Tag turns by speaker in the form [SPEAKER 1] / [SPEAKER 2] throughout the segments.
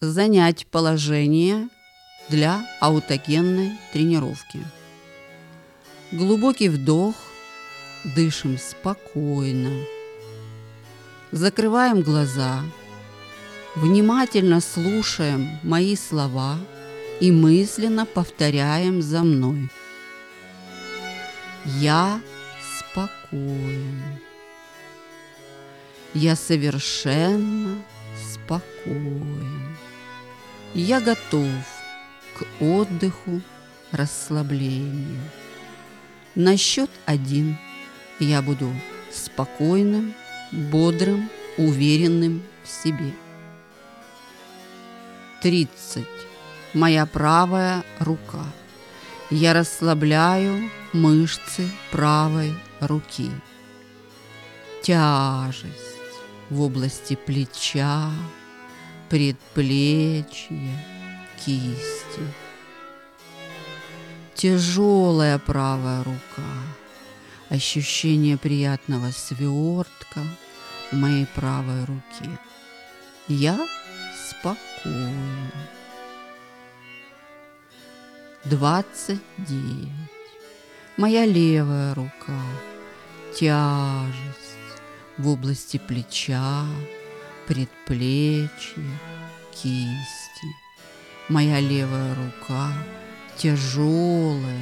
[SPEAKER 1] занять положение для аутогенной тренировки. Глубокий вдох, дышим спокойно. Закрываем глаза, внимательно слушаем мои слова и мысленно повторяем за мной. Я спокоен. Я совершенно спокоен. Я готов к отдыху, расслаблению. На счет один я буду спокойным, бодрым, уверенным в себе. 30. Моя правая рука. Я расслабляю мышцы правой руки. Тяжесть в области плеча, предплечья, кисти. Тяжелая правая рука. Ощущение приятного свертка в моей правой руке. Я спокоен. Двадцать девять. Моя левая рука. Тяжесть в области плеча, предплечья, кисти. Моя левая рука тяжелая,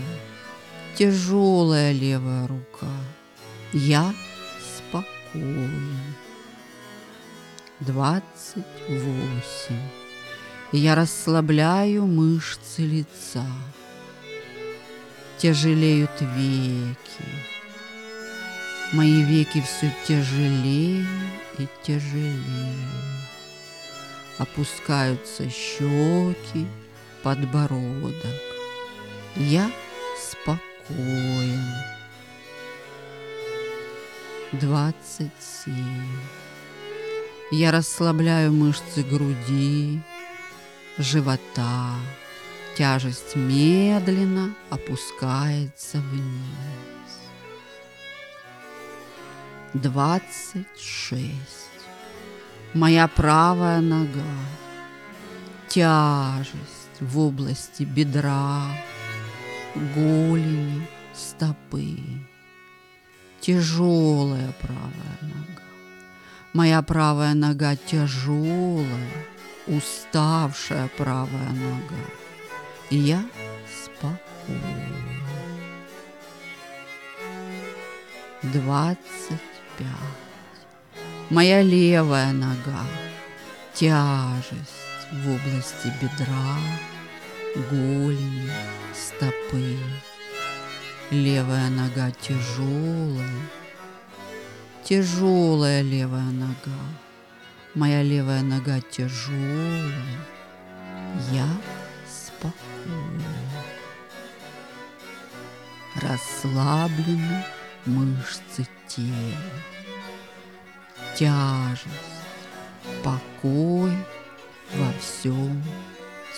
[SPEAKER 1] тяжелая левая рука. Я спокоен. Двадцать восемь. Я расслабляю мышцы лица. Тяжелеют веки. Мои веки все тяжелее и тяжелее. Опускаются щеки, подбородок. Я спокоен. Двадцать семь. Я расслабляю мышцы груди, живота. Тяжесть медленно опускается вниз. Двадцать шесть. Моя правая нога. Тяжесть в области бедра, голени, стопы. Тяжелая правая нога. Моя правая нога тяжелая, уставшая правая нога. И я спокойна. Двадцать пять. Моя левая нога. Тяжесть в области бедра, голени, стопы. Левая нога тяжелая. Тяжелая левая нога. Моя левая нога тяжелая. Я спокойна. Расслаблены мышцы тела. Тяжесть, покой во всем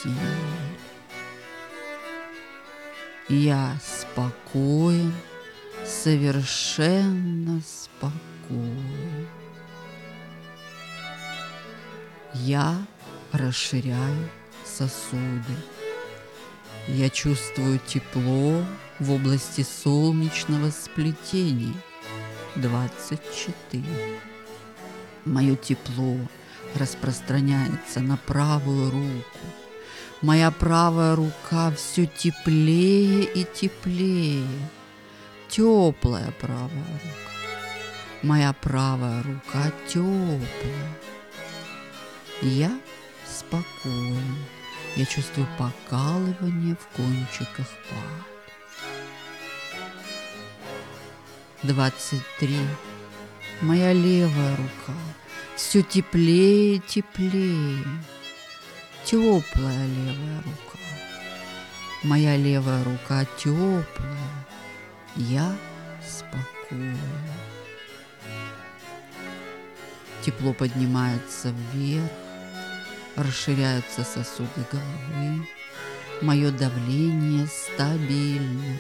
[SPEAKER 1] теле. Я спокоен, совершенно спокоен. Я расширяю сосуды. Я чувствую тепло в области солнечного сплетения. 24. Мое тепло распространяется на правую руку. Моя правая рука все теплее и теплее. Теплая правая рука. Моя правая рука теплая. Я спокоен. Я чувствую покалывание в кончиках пальцев. 23. Моя левая рука все теплее теплее. Теплая левая рука. Моя левая рука теплая. Я спокоен. Тепло поднимается вверх, расширяются сосуды головы. Мое давление стабильно.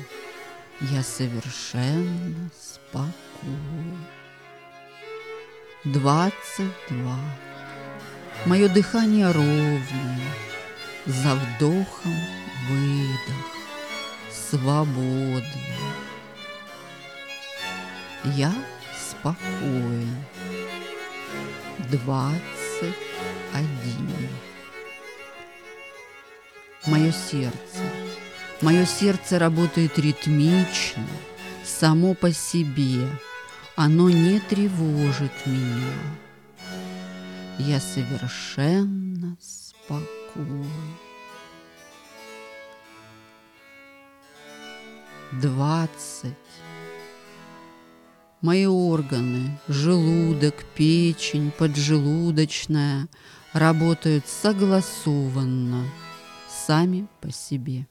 [SPEAKER 1] Я совершенно спокоен. Двадцать два. Мое дыхание ровное, за вдохом выдох, свободно. Я спокоен. Двадцать один. Мое сердце. Мое сердце работает ритмично, само по себе. Оно не тревожит меня. Я совершенно спокоен. Двадцать. Мои органы, желудок, печень, поджелудочная работают согласованно, сами по себе.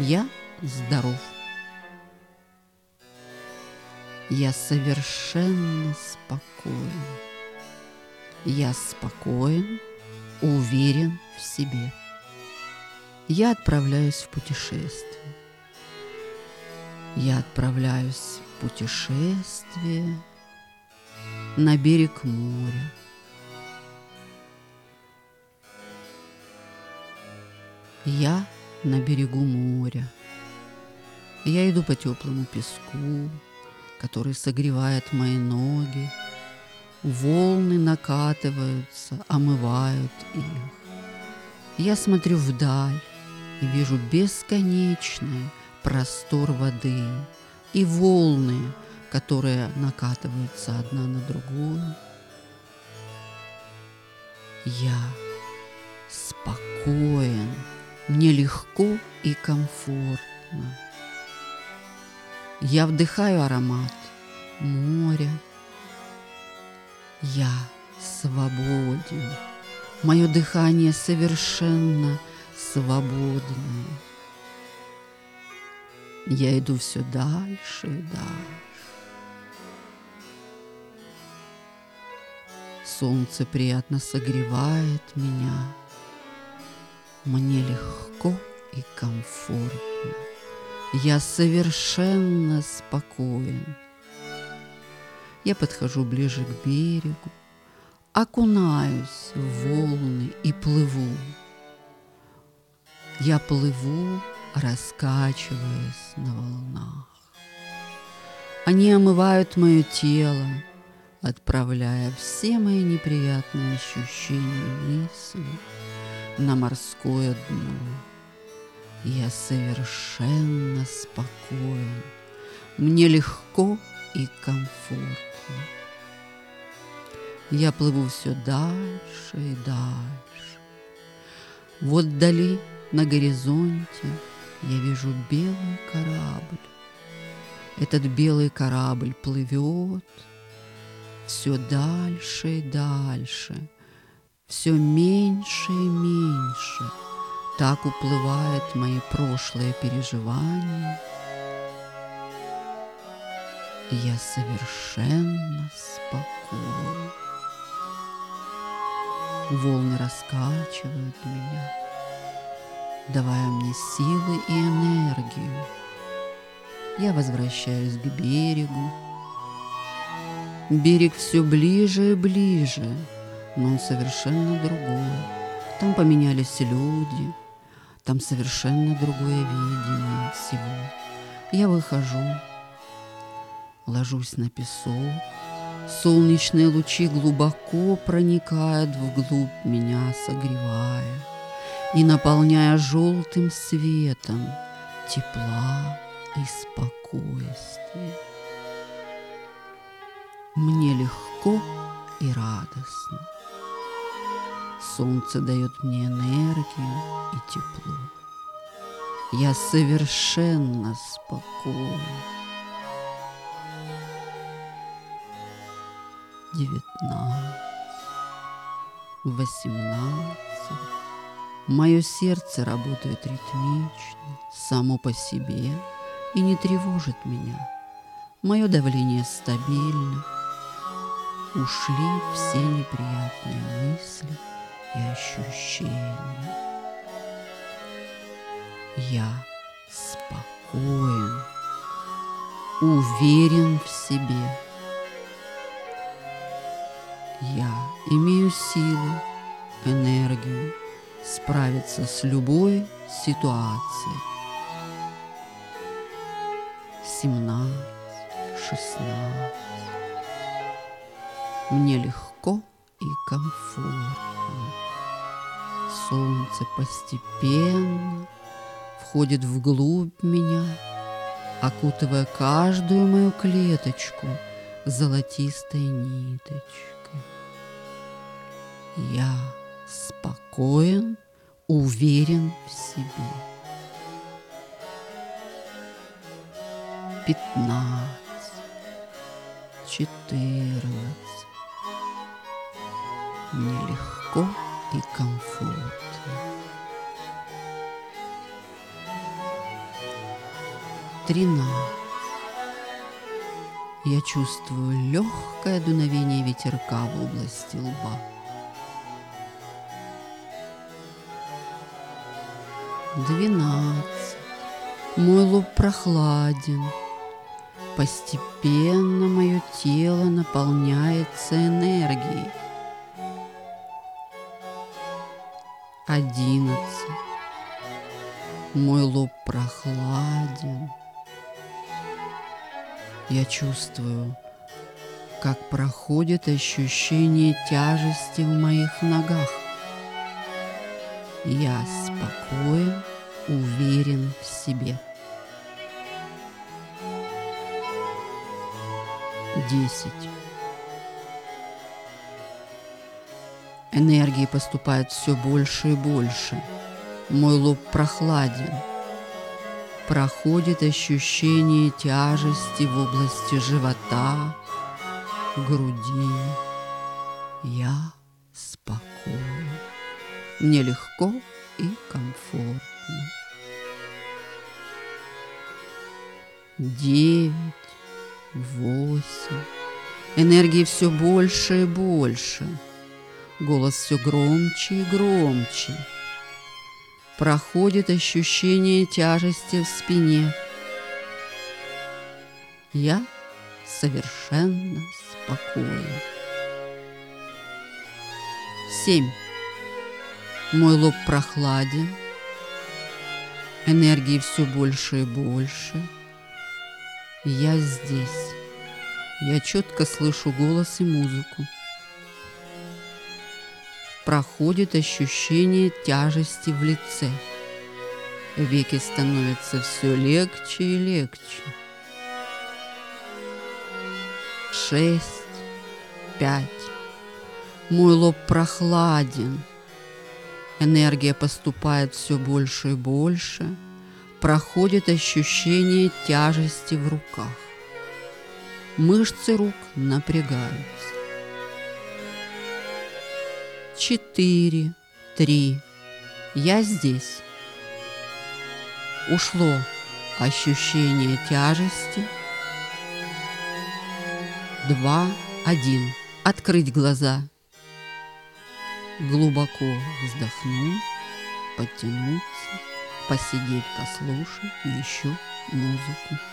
[SPEAKER 1] Я здоров. Я совершенно спокоен. Я спокоен, уверен в себе. Я отправляюсь в путешествие. Я отправляюсь в путешествие на берег моря. Я на берегу моря. Я иду по теплому песку, который согревает мои ноги. Волны накатываются, омывают их. Я смотрю вдаль и вижу бесконечный простор воды и волны, которые накатываются одна на другую. Я спокоен, мне легко и комфортно. Я вдыхаю аромат моря. Я свободен. Мое дыхание совершенно свободное. Я иду все дальше и дальше. Солнце приятно согревает меня. Мне легко и комфортно. Я совершенно спокоен. Я подхожу ближе к берегу, окунаюсь в волны и плыву. Я плыву, раскачиваясь на волнах. Они омывают мое тело, отправляя все мои неприятные ощущения мысли на морское дно. Я совершенно спокоен. Мне легко и комфортно. Я плыву все дальше и дальше. Вот вдали, на горизонте, я вижу белый корабль. Этот белый корабль плывет все дальше и дальше, все меньше. Так уплывают мои прошлые переживания. Я совершенно спокоен. Волны раскачивают меня, давая мне силы и энергию. Я возвращаюсь к берегу. Берег все ближе и ближе, но он совершенно другой. Там поменялись люди, там совершенно другое видение всего. Я выхожу, ложусь на песок, Солнечные лучи глубоко проникают вглубь меня, согревая и наполняя желтым светом тепла и спокойствия. Мне легко и радостно. Солнце дает мне энергию и тепло. Я совершенно спокоен. девятнадцать, восемнадцать. Мое сердце работает ритмично, само по себе и не тревожит меня. Мое давление стабильно. Ушли все неприятные мысли и ощущения. Я спокоен, уверен в себе Я имею силу, энергию справиться с любой ситуацией. 17, 16. Мне легко и комфортно. Солнце постепенно входит вглубь меня, окутывая каждую мою клеточку золотистой ниточкой. Я спокоен, уверен в себе. Пятнадцать, четырнадцать. Мне легко и комфортно. Тринадцать. Я чувствую легкое дуновение ветерка в области лба. Двенадцать. Мой лоб прохладен. Постепенно мое тело наполняется энергией. Одиннадцать. Мой лоб прохладен. Я чувствую, как проходит ощущение тяжести в моих ногах. Я спокоен, уверен в себе. Десять. Энергии поступает все больше и больше. Мой лоб прохладен. Проходит ощущение тяжести в области живота, груди. Я спокоен. Мне легко и комфортно. Девять, восемь. Энергии все больше и больше. Голос все громче и громче. Проходит ощущение тяжести в спине. Я совершенно спокоен. Семь. Мой лоб прохладен, энергии все больше и больше. Я здесь. Я четко слышу голос и музыку. Проходит ощущение тяжести в лице. Веки становятся все легче и легче. Шесть, пять. Мой лоб прохладен, Энергия поступает все больше и больше, проходит ощущение тяжести в руках. Мышцы рук напрягаются. Четыре, три. Я здесь. Ушло ощущение тяжести. Два, один. Открыть глаза глубоко вздохнуть, подтянуться, посидеть, послушать еще музыку.